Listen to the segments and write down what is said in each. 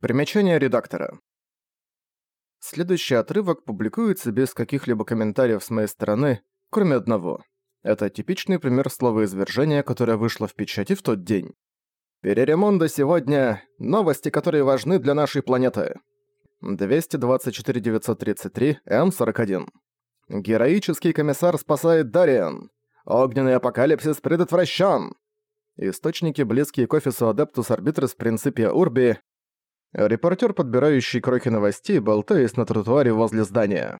Примечание редактора. Следующий отрывок публикуется без каких-либо комментариев с моей стороны, кроме одного. Это типичный пример словоизвержения, которое вышло в печати в тот день. Переремонда сегодня – новости, которые важны для нашей планеты. 224-933, М41. Героический комиссар спасает Дариан. Огненный апокалипсис предотвращен. Источники, близкие к офису Адептус Арбитрес Принципия Урби. Репортер, подбирающий крохи новостей, болтаясь на тротуаре возле здания.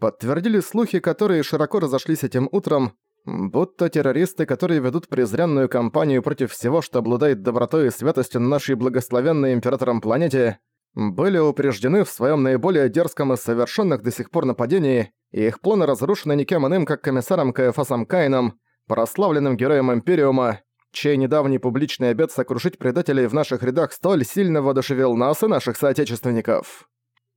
Подтвердили слухи, которые широко разошлись этим утром, будто террористы, которые ведут презренную кампанию против всего, что обладает добротой и святостью на нашей благословенной императором планете, были упреждены в своем наиболее дерзком из совершенных до сих пор нападении, и их планы разрушены никем иным, как комиссаром Каэфасом Кайном, прославленным героем Империума, чей недавний публичный обет сокрушить предателей в наших рядах столь сильно воодушевил нас и наших соотечественников.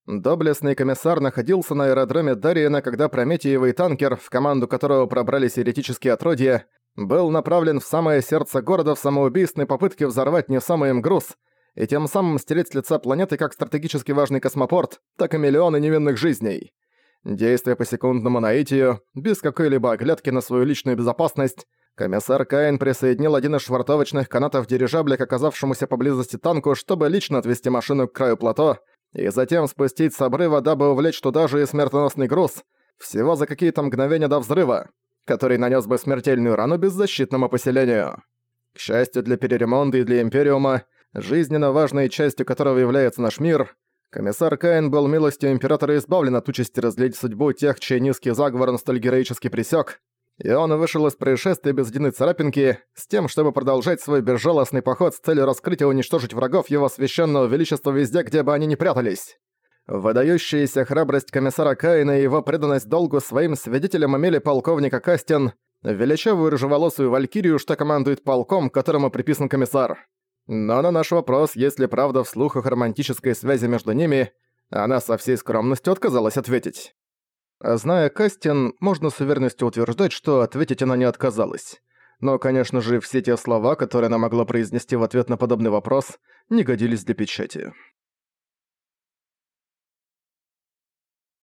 Доблестный комиссар находился на аэродроме Дариена, когда Прометиевый танкер, в команду которого пробрались еретические отродья, был направлен в самое сердце города в самоубийственной попытке взорвать не самый им груз, и тем самым стереть с лица планеты как стратегически важный космопорт, так и миллионы невинных жизней. Действуя по секундному наитию, без какой-либо оглядки на свою личную безопасность, комиссар Каин присоединил один из швартовочных канатов дирижабля к оказавшемуся поблизости танку, чтобы лично отвести машину к краю плато и затем спустить с обрыва, дабы увлечь туда же и смертоносный груз, всего за какие-то мгновения до взрыва, который нанес бы смертельную рану беззащитному поселению. К счастью для Переремонда и для Империума, жизненно важной частью которого является наш мир, комиссар Каин был милостью Императора избавлен от участи разделить судьбу тех, чей низкий заговор он столь героически пресек, и он вышел из происшествия без единой царапинки, с тем, чтобы продолжать свой безжалостный поход с целью раскрыть и уничтожить врагов его священного величества везде, где бы они ни прятались. Выдающаяся храбрость комиссара Каина и его преданность долгу своим свидетелям имели полковника Кастин, величавую рыжеволосую валькирию, что командует полком, которому приписан комиссар. Но на наш вопрос, есть ли правда в слухах романтической связи между ними, она со всей скромностью отказалась ответить. Зная Кастин, можно с уверенностью утверждать, что ответить она не отказалась. Но, конечно же, все те слова, которые она могла произнести в ответ на подобный вопрос, не годились для печати.